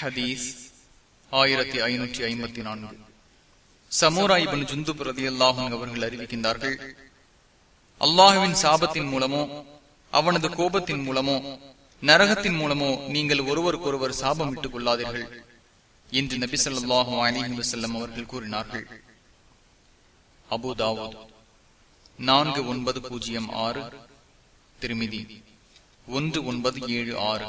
ஹதீஸ் ஆயிரத்தி ஐநூற்றி ஐம்பத்தி நான்கு. சமூராய்பன் ஜுந்து பிரதி அல்லாஹும் அவர்கள் அறிவிக்கின்றார்கள் அல்லாஹுவின் சாபத்தின் மூலமோ அவனது கோபத்தின் மூலமோ நரகத்தின் மூலமோ நீங்கள் ஒருவருக்கொருவர் சாபம் இட்டுக் கொள்ளாதீர்கள் என்று நபி சொல்லாஹு அலிஹி வசல்லம் அவர்கள் கூறினார்கள். அபுதாவோ நான்கு ஒன்பது பூஜ்ஜியம் ஆறு. திருமிதி ஒன்று ஒன்பது ஏழு ஆறு.